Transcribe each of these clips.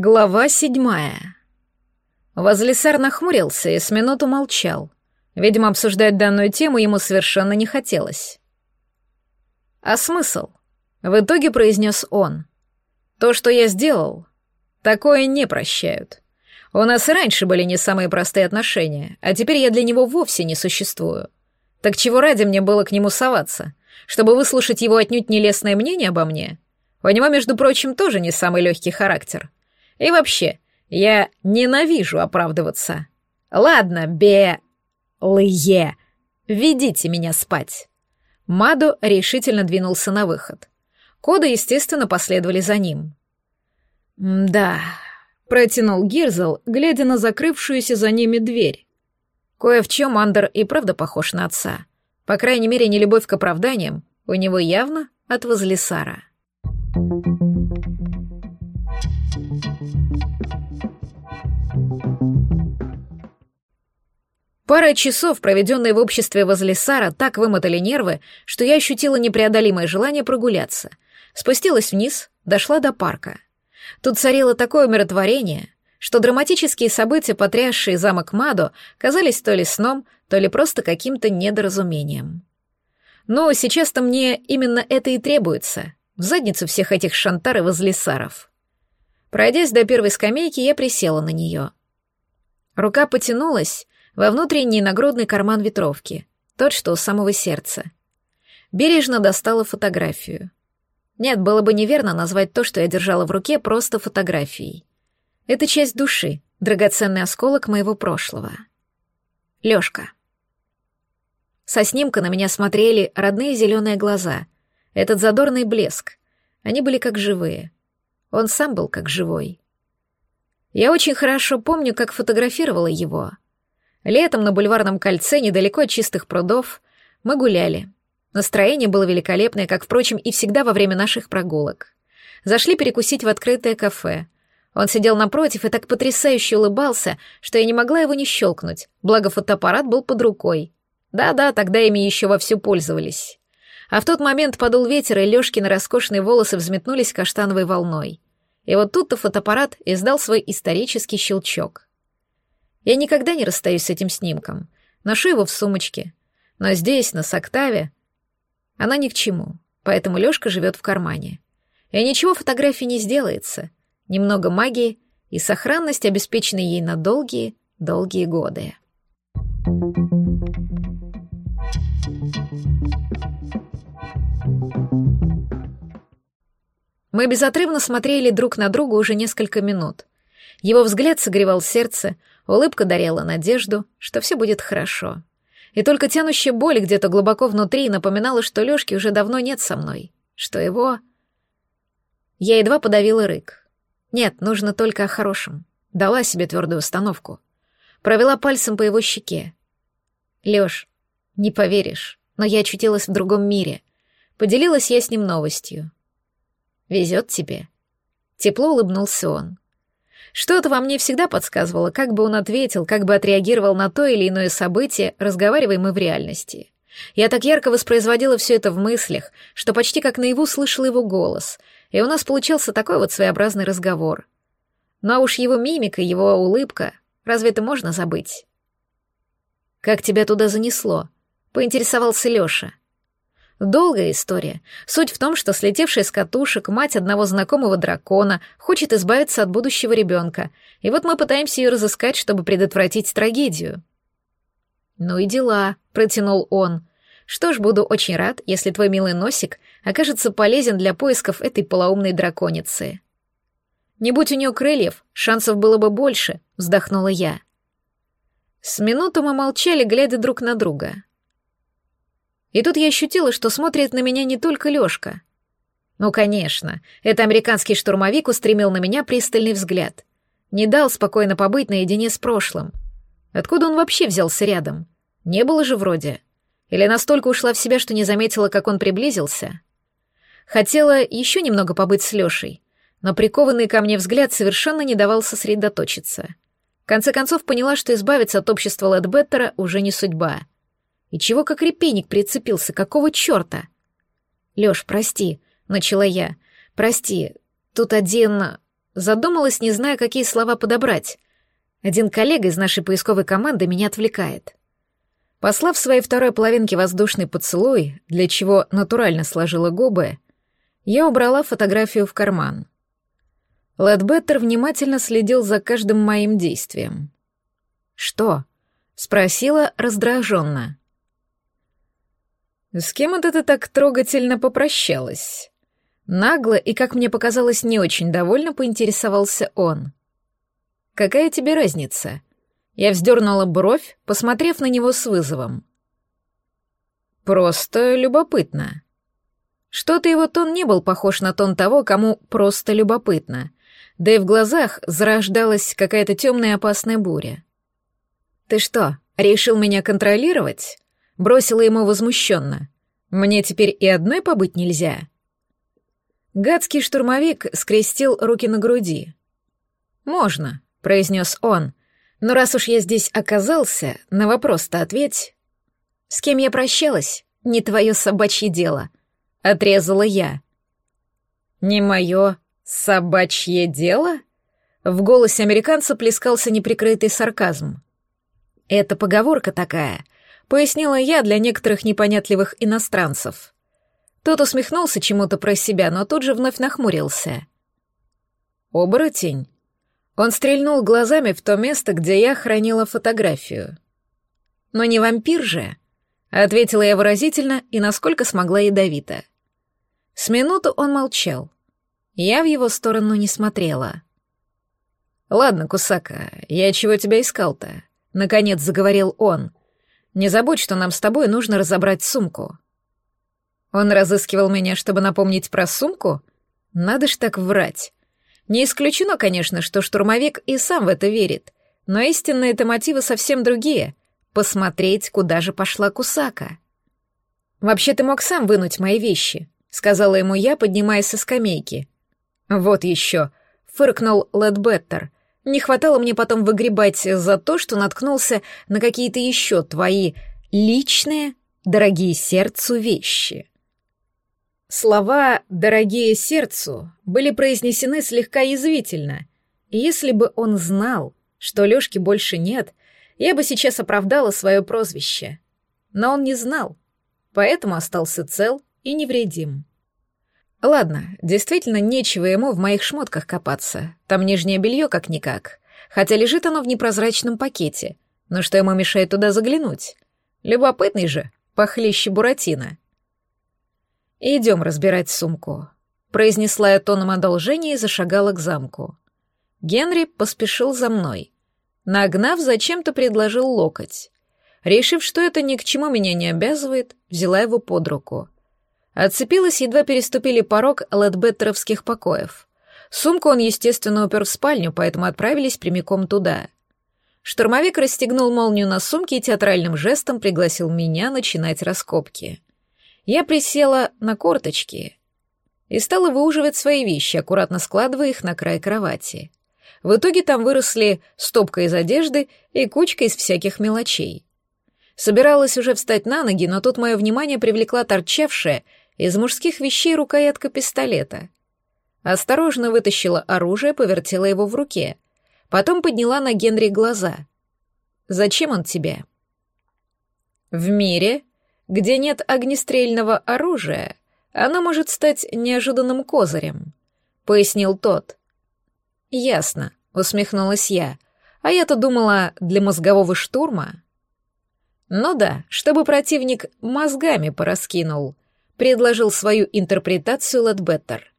Глава седьмая. Возлесар нахмурился и с минуту молчал. Видимо, обсуждать данную тему ему совершенно не хотелось. «А смысл?» — в итоге произнес он. «То, что я сделал, такое не прощают. У нас и раньше были не самые простые отношения, а теперь я для него вовсе не существую. Так чего ради мне было к нему соваться? Чтобы выслушать его отнюдь нелестное мнение обо мне? У него, между прочим, тоже не самый легкий характер». И вообще, я ненавижу оправдываться. Ладно, бе... Лые, ведите меня спать. Мадо решительно двинулся на выход. Коды, естественно, последовали за ним. «Да», — протянул Гирзл, глядя на закрывшуюся за ними дверь. Кое в чем Андер и правда похож на отца. По крайней мере, не любовь к оправданиям у него явно от возлесара. Thank you. Пара часов, проведенные в обществе возле Сара, так вымотали нервы, что я ощутила непреодолимое желание прогуляться. Спустилась вниз, дошла до парка. Тут царило такое умиротворение, что драматические события, потрясшие замок Мадо, казались то ли сном, то ли просто каким-то недоразумением. Но сейчас-то мне именно это и требуется — в задницу всех этих шантар и возлесаров. Пройдясь до первой скамейки, я присела на нее. Рука потянулась, во внутренний нагрудный карман ветровки, тот, что у самого сердца. Бережно достала фотографию. Нет, было бы неверно назвать то, что я держала в руке, просто фотографией. Это часть души, драгоценный осколок моего прошлого. Лёшка. Со снимка на меня смотрели родные зеленые глаза, этот задорный блеск. Они были как живые. Он сам был как живой. Я очень хорошо помню, как фотографировала его — Летом на бульварном кольце, недалеко от чистых прудов, мы гуляли. Настроение было великолепное, как, впрочем, и всегда во время наших прогулок. Зашли перекусить в открытое кафе. Он сидел напротив и так потрясающе улыбался, что я не могла его не щелкнуть, благо фотоаппарат был под рукой. Да-да, тогда ими еще вовсю пользовались. А в тот момент подул ветер, и Лёшкины роскошные волосы взметнулись каштановой волной. И вот тут-то фотоаппарат издал свой исторический щелчок. Я никогда не расстаюсь с этим снимком. Ношу его в сумочке. Но здесь, на Соктаве, она ни к чему, поэтому Лёшка живет в кармане. И ничего фотографии не сделается. Немного магии и сохранность, обеспеченной ей на долгие, долгие годы. Мы безотрывно смотрели друг на друга уже несколько минут. Его взгляд согревал сердце, Улыбка дарила надежду, что все будет хорошо. И только тянущая боль где-то глубоко внутри напоминала, что Лёшки уже давно нет со мной, что его... Я едва подавила рык. Нет, нужно только о хорошем. Дала себе твердую установку. Провела пальцем по его щеке. Лёш, не поверишь, но я очутилась в другом мире. Поделилась я с ним новостью. Везет тебе. Тепло улыбнулся он. Что-то во мне всегда подсказывало, как бы он ответил, как бы отреагировал на то или иное событие, разговариваем мы в реальности. Я так ярко воспроизводила все это в мыслях, что почти как наяву слышала его голос, и у нас получился такой вот своеобразный разговор. Ну а уж его мимика, его улыбка, разве это можно забыть? «Как тебя туда занесло?» — поинтересовался Лёша. Долгая история. Суть в том, что слетевшая с катушек мать одного знакомого дракона хочет избавиться от будущего ребенка, и вот мы пытаемся ее разыскать, чтобы предотвратить трагедию. «Ну и дела», — протянул он. «Что ж, буду очень рад, если твой милый носик окажется полезен для поисков этой полоумной драконицы». «Не будь у нее крыльев, шансов было бы больше», — вздохнула я. С минуту мы молчали, глядя друг на друга. И тут я ощутила, что смотрит на меня не только Лёшка. Ну, конечно, это американский штурмовик устремил на меня пристальный взгляд. Не дал спокойно побыть наедине с прошлым. Откуда он вообще взялся рядом? Не было же вроде. Или настолько ушла в себя, что не заметила, как он приблизился? Хотела еще немного побыть с Лешей, но прикованный ко мне взгляд совершенно не давал сосредоточиться. В конце концов поняла, что избавиться от общества Ледбеттера уже не судьба — и чего как репейник прицепился? Какого черта? Лёш, прости, начала я. Прости, тут один задумалась, не зная, какие слова подобрать. Один коллега из нашей поисковой команды меня отвлекает. Послав своей второй половинке воздушный поцелуй, для чего натурально сложила губы, я убрала фотографию в карман. Лэдбеттер внимательно следил за каждым моим действием. «Что?» — спросила раздраженно. «С кем это ты так трогательно попрощалась?» Нагло и, как мне показалось, не очень довольно поинтересовался он. «Какая тебе разница?» Я вздернула бровь, посмотрев на него с вызовом. «Просто любопытно». Что-то его тон не был похож на тон того, кому просто любопытно. Да и в глазах зарождалась какая-то темная опасная буря. «Ты что, решил меня контролировать?» Бросила ему возмущенно. «Мне теперь и одной побыть нельзя?» Гадский штурмовик скрестил руки на груди. «Можно», — произнес он, но раз уж я здесь оказался, на вопрос-то ответь. С кем я прощалась? Не твое собачье дело. Отрезала я. Не мое собачье дело? В голосе американца плескался неприкрытый сарказм. Это поговорка такая, пояснила я для некоторых непонятливых иностранцев. Тот усмехнулся чему-то про себя, но тут же вновь нахмурился. «Оборотень?» Он стрельнул глазами в то место, где я хранила фотографию. «Но не вампир же», — ответила я выразительно и насколько смогла ядовито. С минуту он молчал. Я в его сторону не смотрела. «Ладно, Кусака, я чего тебя искал-то?» — наконец заговорил он. «Не забудь, что нам с тобой нужно разобрать сумку». Он разыскивал меня, чтобы напомнить про сумку? Надо ж так врать. Не исключено, конечно, что штурмовик и сам в это верит, но истинные это мотивы совсем другие. Посмотреть, куда же пошла Кусака. «Вообще ты мог сам вынуть мои вещи», — сказала ему я, поднимаясь со скамейки. «Вот еще», — фыркнул Ледбеттер. «Не хватало мне потом выгребать за то, что наткнулся на какие-то еще твои личные, дорогие сердцу вещи». Слова «дорогие сердцу» были произнесены слегка язвительно, и если бы он знал, что Лёшки больше нет, я бы сейчас оправдала свое прозвище. Но он не знал, поэтому остался цел и невредим. Ладно, действительно, нечего ему в моих шмотках копаться, там нижнее белье как-никак, хотя лежит оно в непрозрачном пакете, но что ему мешает туда заглянуть? Любопытный же, похлеще Буратино. «Идем разбирать сумку», — произнесла я тоном одолжения и зашагала к замку. Генри поспешил за мной. Нагнав, зачем-то предложил локоть. Решив, что это ни к чему меня не обязывает, взяла его под руку. Отцепилась, едва переступили порог лэдбеттеровских покоев. Сумку он, естественно, упер в спальню, поэтому отправились прямиком туда. Штурмовик расстегнул молнию на сумке и театральным жестом пригласил меня начинать раскопки. Я присела на корточки и стала выуживать свои вещи, аккуратно складывая их на край кровати. В итоге там выросли стопка из одежды и кучка из всяких мелочей. Собиралась уже встать на ноги, но тут мое внимание привлекла торчавшая из мужских вещей рукоятка пистолета. Осторожно вытащила оружие, повертела его в руке. Потом подняла на Генри глаза. «Зачем он тебе?» «В мире где нет огнестрельного оружия, оно может стать неожиданным козырем», — пояснил тот. «Ясно», — усмехнулась я. «А я-то думала, для мозгового штурма». «Ну да, чтобы противник мозгами пораскинул», — предложил свою интерпретацию Лэдбеттер.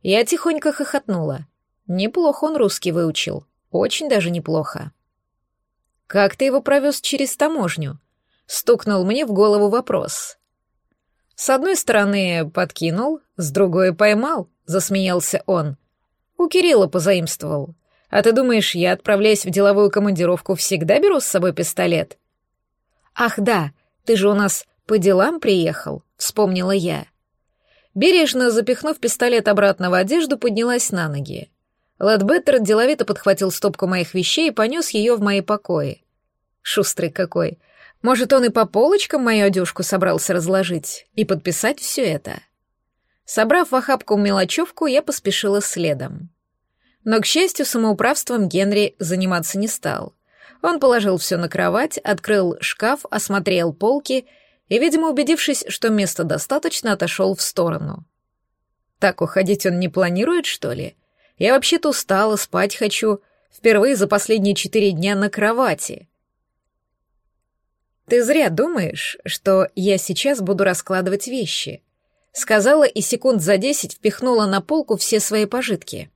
Я тихонько хохотнула. Неплохо он русский выучил, очень даже неплохо. «Как ты его провез через таможню?» стукнул мне в голову вопрос. С одной стороны подкинул, с другой поймал, засмеялся он. У Кирилла позаимствовал. А ты думаешь, я, отправляясь в деловую командировку, всегда беру с собой пистолет? Ах да, ты же у нас по делам приехал, вспомнила я. Бережно запихнув пистолет обратно в одежду, поднялась на ноги. Лэдбеттер деловито подхватил стопку моих вещей и понес ее в мои покои. Шустрый какой. Может, он и по полочкам мою одежку собрался разложить и подписать все это? Собрав в охапку мелочевку, я поспешила следом. Но, к счастью, самоуправством Генри заниматься не стал. Он положил все на кровать, открыл шкаф, осмотрел полки и, видимо, убедившись, что места достаточно, отошел в сторону. Так уходить он не планирует, что ли? Я вообще-то устала, спать хочу. Впервые за последние четыре дня на кровати. «Ты зря думаешь, что я сейчас буду раскладывать вещи», — сказала и секунд за десять впихнула на полку все свои пожитки.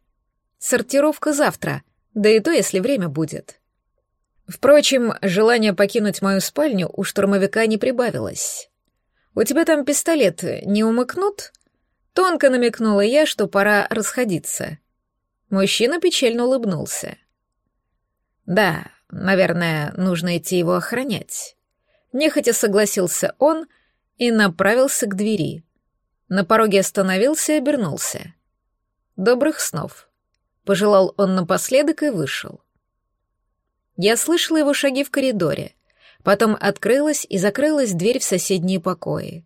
Сортировка завтра, да и то, если время будет. Впрочем, желание покинуть мою спальню у штурмовика не прибавилось. «У тебя там пистолет не умыкнут?» Тонко намекнула я, что пора расходиться. Мужчина печально улыбнулся. «Да, наверное, нужно идти его охранять». Нехотя согласился он и направился к двери. На пороге остановился и обернулся. «Добрых снов». Пожелал он напоследок и вышел. Я слышала его шаги в коридоре. Потом открылась и закрылась дверь в соседние покои.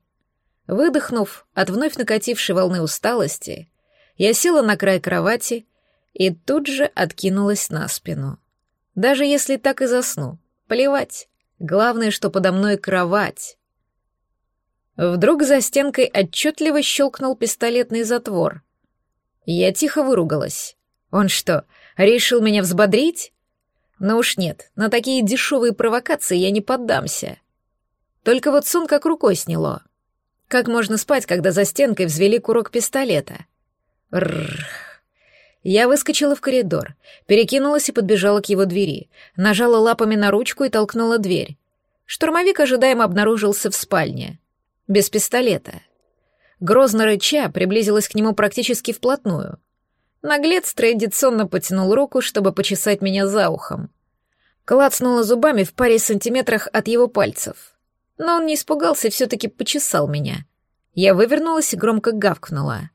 Выдохнув от вновь накатившей волны усталости, я села на край кровати и тут же откинулась на спину. Даже если так и засну, плевать. Главное, что подо мной кровать. Вдруг за стенкой отчетливо щелкнул пистолетный затвор. Я тихо выругалась. Он что, решил меня взбодрить? Но уж нет, на такие дешевые провокации я не поддамся. Только вот сон как рукой сняло. Как можно спать, когда за стенкой взвели курок пистолета? Рррр. Я выскочила в коридор, перекинулась и подбежала к его двери, нажала лапами на ручку и толкнула дверь. Штурмовик ожидаемо обнаружился в спальне. Без пистолета. Грозно рыча приблизилась к нему практически вплотную. Наглец традиционно потянул руку, чтобы почесать меня за ухом. Клацнула зубами в паре сантиметрах от его пальцев. Но он не испугался и все-таки почесал меня. Я вывернулась и громко гавкнула.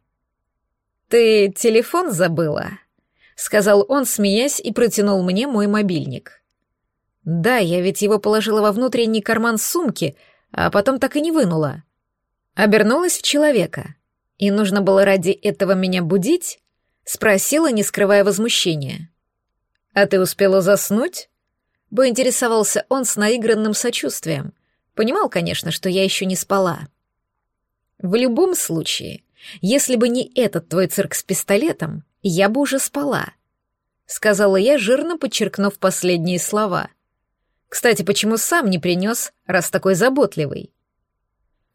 «Ты телефон забыла?» — сказал он, смеясь, и протянул мне мой мобильник. «Да, я ведь его положила во внутренний карман сумки, а потом так и не вынула». Обернулась в человека. И нужно было ради этого меня будить? Спросила, не скрывая возмущения. «А ты успела заснуть?» Поинтересовался он с наигранным сочувствием. Понимал, конечно, что я еще не спала. «В любом случае, если бы не этот твой цирк с пистолетом, я бы уже спала», — сказала я, жирно подчеркнув последние слова. «Кстати, почему сам не принес, раз такой заботливый?»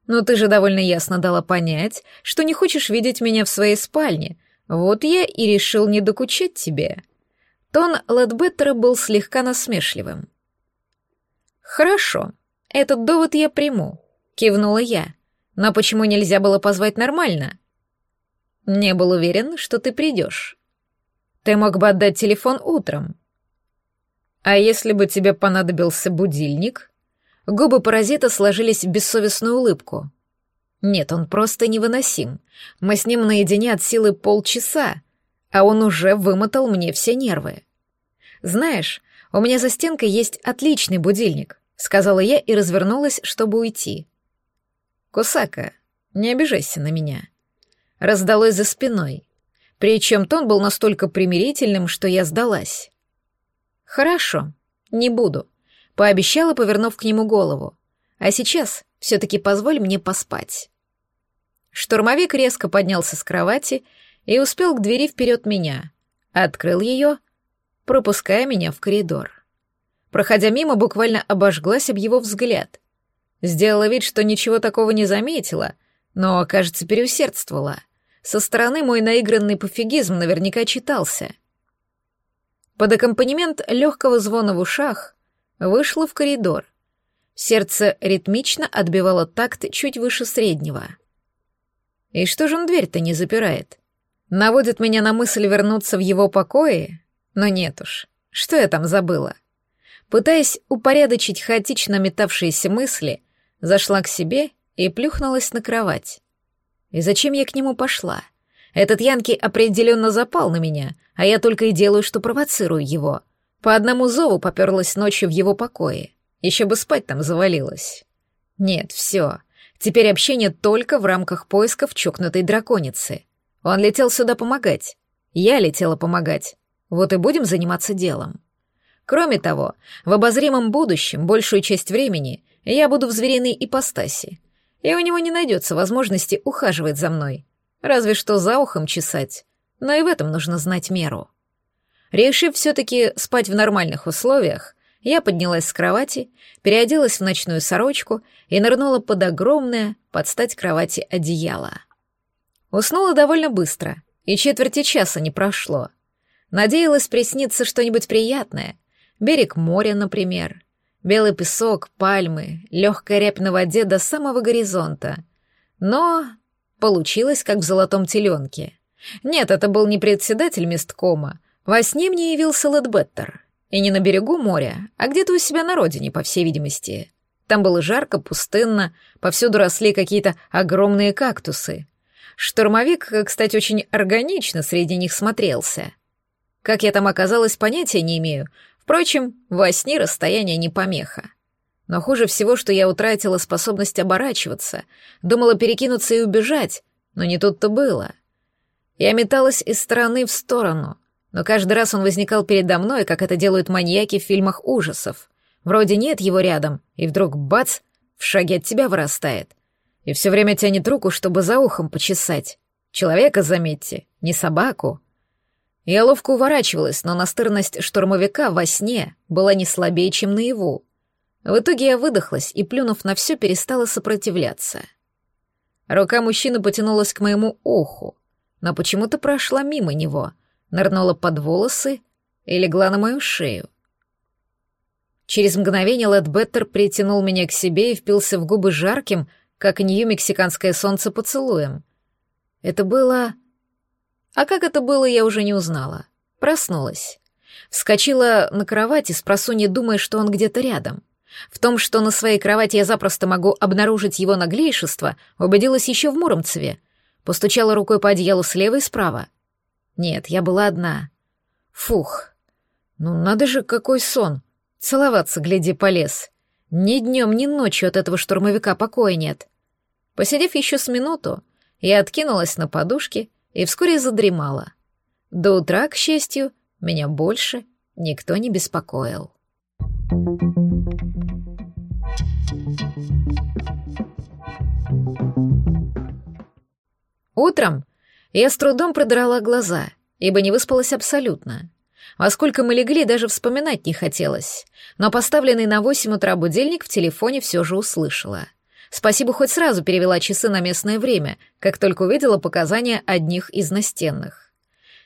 «Ну ты же довольно ясно дала понять, что не хочешь видеть меня в своей спальне, вот я и решил не докучать тебе. Тон Лэдбеттера был слегка насмешливым. Хорошо, этот довод я приму, кивнула я. Но почему нельзя было позвать нормально? Не был уверен, что ты придешь. Ты мог бы отдать телефон утром. А если бы тебе понадобился будильник? Губы паразита сложились в бессовестную улыбку. Нет, он просто невыносим. Мы с ним наедине от силы полчаса, а он уже вымотал мне все нервы. Знаешь, у меня за стенкой есть отличный будильник, сказала я и развернулась, чтобы уйти. Кусака, не обижайся на меня. Раздалось за спиной. Причем тон был настолько примирительным, что я сдалась. Хорошо, не буду, пообещала, повернув к нему голову. А сейчас все-таки позволь мне поспать. Штурмовик резко поднялся с кровати и успел к двери вперед меня. Открыл ее, пропуская меня в коридор. Проходя мимо, буквально обожглась об его взгляд. Сделала вид, что ничего такого не заметила, но, кажется, переусердствовала. Со стороны мой наигранный пофигизм наверняка читался. Под аккомпанемент легкого звона в ушах вышла в коридор. Сердце ритмично отбивало такт чуть выше среднего — и что же он дверь-то не запирает? Наводит меня на мысль вернуться в его покои? Но нет уж, что я там забыла? Пытаясь упорядочить хаотично метавшиеся мысли, зашла к себе и плюхнулась на кровать. И зачем я к нему пошла? Этот Янки определенно запал на меня, а я только и делаю, что провоцирую его. По одному зову поперлась ночью в его покое. Еще бы спать там завалилась. Нет, все. Теперь общение только в рамках поисков чокнутой драконицы. Он летел сюда помогать. Я летела помогать. Вот и будем заниматься делом. Кроме того, в обозримом будущем большую часть времени я буду в звериной ипостаси, и у него не найдется возможности ухаживать за мной, разве что за ухом чесать, но и в этом нужно знать меру. Решив все-таки спать в нормальных условиях, я поднялась с кровати, переоделась в ночную сорочку и нырнула под огромное, под стать кровати, одеяло. Уснула довольно быстро, и четверти часа не прошло. Надеялась присниться что-нибудь приятное. Берег моря, например. Белый песок, пальмы, легкая рябь на воде до самого горизонта. Но получилось, как в золотом теленке. Нет, это был не председатель месткома. Во сне мне явился Лэдбеттер. И не на берегу моря, а где-то у себя на родине, по всей видимости. Там было жарко, пустынно, повсюду росли какие-то огромные кактусы. Штурмовик, кстати, очень органично среди них смотрелся. Как я там оказалась, понятия не имею. Впрочем, во сне расстояние не помеха. Но хуже всего, что я утратила способность оборачиваться, думала перекинуться и убежать, но не тут-то было. Я металась из стороны в сторону, но каждый раз он возникал передо мной, как это делают маньяки в фильмах ужасов. Вроде нет его рядом, и вдруг бац, в шаге от тебя вырастает. И все время тянет руку, чтобы за ухом почесать. Человека, заметьте, не собаку. Я ловко уворачивалась, но настырность штурмовика во сне была не слабее, чем наяву. В итоге я выдохлась и, плюнув на все, перестала сопротивляться. Рука мужчины потянулась к моему уху, но почему-то прошла мимо него, нырнула под волосы и легла на мою шею. Через мгновение Лэдбеттер притянул меня к себе и впился в губы жарким, как нью-мексиканское солнце поцелуем. Это было... А как это было, я уже не узнала. Проснулась. Вскочила на кровати, с просонья думая, что он где-то рядом. В том, что на своей кровати я запросто могу обнаружить его наглейшество, убедилась еще в Муромцеве. Постучала рукой по одеялу слева и справа. Нет, я была одна. Фух. Ну надо же, какой сон. Целоваться, гляди, полез. Ни днем, ни ночью от этого штурмовика покоя нет. Посидев еще с минуту, я откинулась на подушке и вскоре задремала. До утра, к счастью, меня больше никто не беспокоил. Утром я с трудом продрала глаза, ибо не выспалась абсолютно. Во сколько мы легли, даже вспоминать не хотелось. Но поставленный на восемь утра будильник в телефоне все же услышала. Спасибо, хоть сразу перевела часы на местное время, как только увидела показания одних из настенных.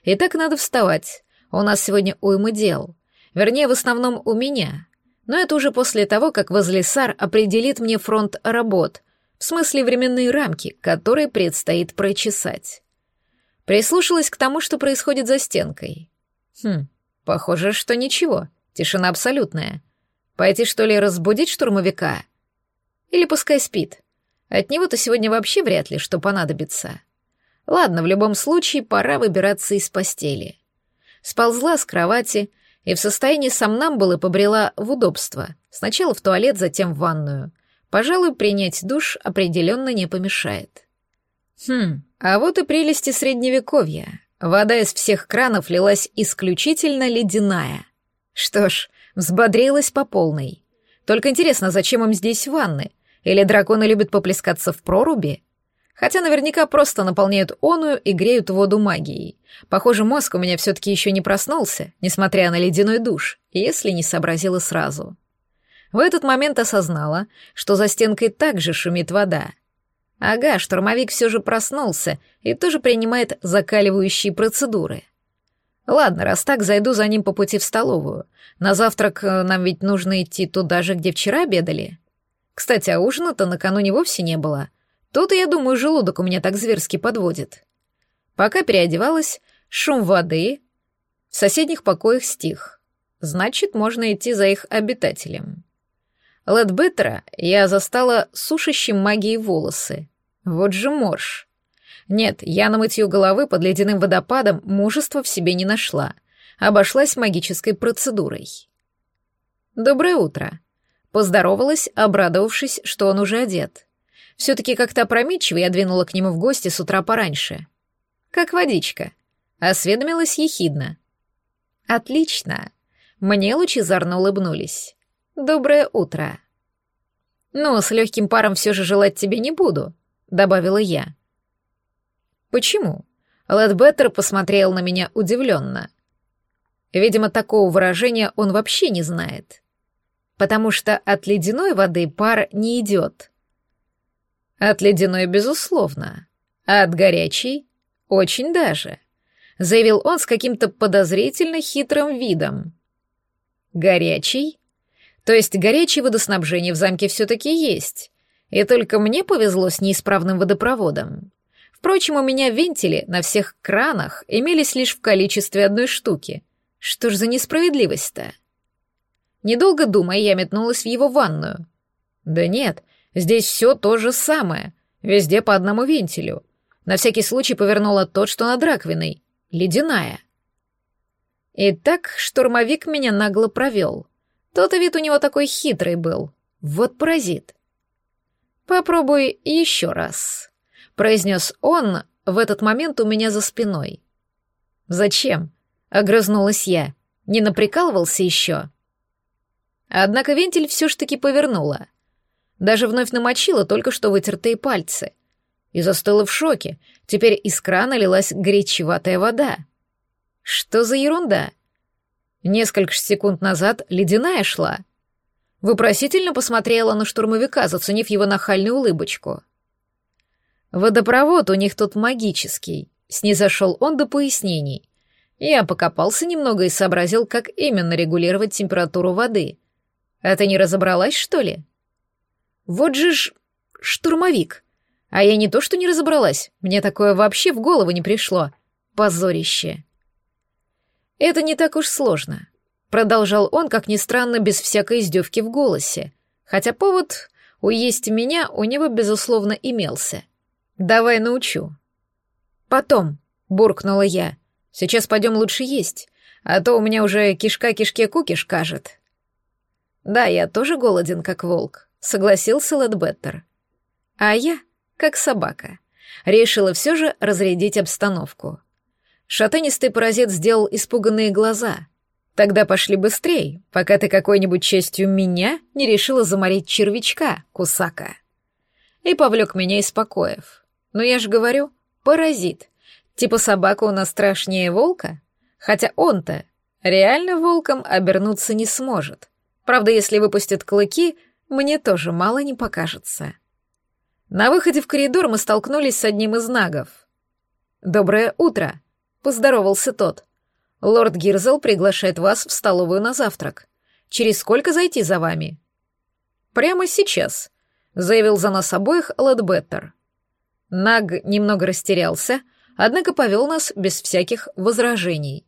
Итак, надо вставать. У нас сегодня уйма дел. Вернее, в основном у меня. Но это уже после того, как Возлесар определит мне фронт работ, в смысле временные рамки, которые предстоит прочесать. Прислушалась к тому, что происходит за стенкой. Хм, похоже, что ничего. Тишина абсолютная. Пойти, что ли, разбудить штурмовика? Или пускай спит. От него-то сегодня вообще вряд ли что понадобится. Ладно, в любом случае, пора выбираться из постели. Сползла с кровати и в состоянии сомнамбулы побрела в удобство. Сначала в туалет, затем в ванную. Пожалуй, принять душ определенно не помешает. Хм, а вот и прелести средневековья. Вода из всех кранов лилась исключительно ледяная. Что ж, взбодрилась по полной. Только интересно, зачем им здесь ванны? Или драконы любят поплескаться в проруби? Хотя наверняка просто наполняют оную и греют воду магией. Похоже, мозг у меня все-таки еще не проснулся, несмотря на ледяной душ, если не сообразила сразу. В этот момент осознала, что за стенкой также шумит вода, Ага, штурмовик все же проснулся и тоже принимает закаливающие процедуры. Ладно, раз так, зайду за ним по пути в столовую. На завтрак э, нам ведь нужно идти туда же, где вчера обедали. Кстати, а ужина-то накануне вовсе не было. Тут, я думаю, желудок у меня так зверски подводит. Пока переодевалась, шум воды в соседних покоях стих. Значит, можно идти за их обитателем. Лэдбеттера я застала сушащим магией волосы. Вот же морж. Нет, я на мытье головы под ледяным водопадом мужества в себе не нашла. Обошлась магической процедурой. «Доброе утро», — поздоровалась, обрадовавшись, что он уже одет. Все-таки как-то опрометчиво я двинула к нему в гости с утра пораньше. «Как водичка», — осведомилась ехидно. Отлично. Мне лучезарно улыбнулись. Доброе утро. Ну, с легким паром все же желать тебе не буду, добавила я. Почему? Лэдбеттер посмотрел на меня удивленно. Видимо, такого выражения он вообще не знает. Потому что от ледяной воды пар не идет. От ледяной, безусловно. А от горячей — очень даже. Заявил он с каким-то подозрительно хитрым видом. Горячий? То есть горячее водоснабжение в замке все-таки есть. И только мне повезло с неисправным водопроводом. Впрочем, у меня вентили на всех кранах имелись лишь в количестве одной штуки. Что ж за несправедливость-то? Недолго думая, я метнулась в его ванную. Да нет, здесь все то же самое. Везде по одному вентилю. На всякий случай повернула тот, что над раковиной. Ледяная. Итак, штурмовик меня нагло провел. Тот вид у него такой хитрый был. Вот паразит. Попробуй еще раз, произнес он в этот момент у меня за спиной. Зачем? Огрызнулась я. Не наприкалывался еще. Однако вентиль все ж таки повернула. Даже вновь намочила только что вытертые пальцы и застыла в шоке. Теперь из крана лилась горячеватая вода. Что за ерунда? Несколько секунд назад ледяная шла. Вопросительно посмотрела на штурмовика, заценив его нахальную улыбочку. «Водопровод у них тут магический», — снизошел он до пояснений. Я покопался немного и сообразил, как именно регулировать температуру воды. А ты не разобралась, что ли? Вот же ж штурмовик. А я не то что не разобралась, мне такое вообще в голову не пришло. Позорище. Это не так уж сложно. Продолжал он, как ни странно, без всякой издевки в голосе. Хотя повод уесть меня у него, безусловно, имелся. Давай научу. Потом, буркнула я. Сейчас пойдем лучше есть, а то у меня уже кишка кишке кукиш кажет. Да, я тоже голоден, как волк, согласился Лэдбеттер. А я как собака. Решила все же разрядить обстановку. Шатенистый паразит сделал испуганные глаза. Тогда пошли быстрей, пока ты какой-нибудь честью меня не решила заморить червячка, кусака. И повлек меня из покоев. Но я же говорю, паразит. Типа собака у нас страшнее волка? Хотя он-то реально волком обернуться не сможет. Правда, если выпустит клыки, мне тоже мало не покажется. На выходе в коридор мы столкнулись с одним из нагов. «Доброе утро», — поздоровался тот. «Лорд Гирзел приглашает вас в столовую на завтрак. Через сколько зайти за вами?» «Прямо сейчас», — заявил за нас обоих Лэдбеттер. Наг немного растерялся, однако повел нас без всяких возражений.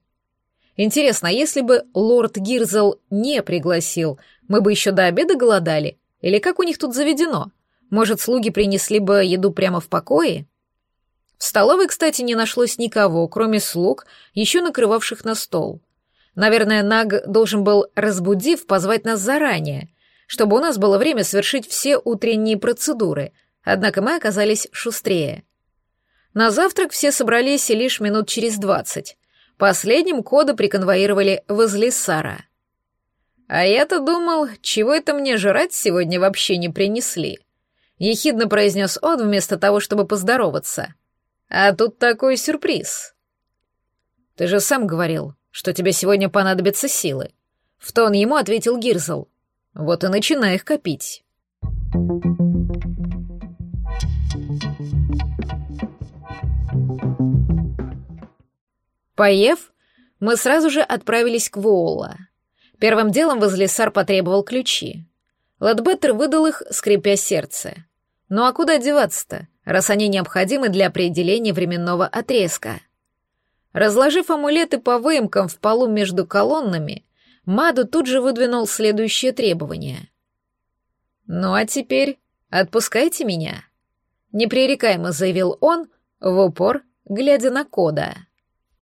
Интересно, а если бы лорд Гирзел не пригласил, мы бы еще до обеда голодали? Или как у них тут заведено?» Может, слуги принесли бы еду прямо в покое? В столовой, кстати, не нашлось никого, кроме слуг, еще накрывавших на стол. Наверное, Наг должен был, разбудив, позвать нас заранее, чтобы у нас было время совершить все утренние процедуры, однако мы оказались шустрее. На завтрак все собрались лишь минут через двадцать. Последним кода приконвоировали возле Сара. А я-то думал, чего это мне жрать сегодня вообще не принесли. Ехидно произнес он вместо того, чтобы поздороваться. А тут такой сюрприз. Ты же сам говорил, что тебе сегодня понадобятся силы. В тон ему ответил Гирзл. Вот и начинай их копить. Поев, мы сразу же отправились к Вуолла. Первым делом возле Сар потребовал ключи. Ладбеттер выдал их, скрипя сердце. Ну а куда деваться-то, раз они необходимы для определения временного отрезка? Разложив амулеты по выемкам в полу между колоннами, Маду тут же выдвинул следующее требование. «Ну а теперь отпускайте меня», — непререкаемо заявил он, в упор, глядя на Кода.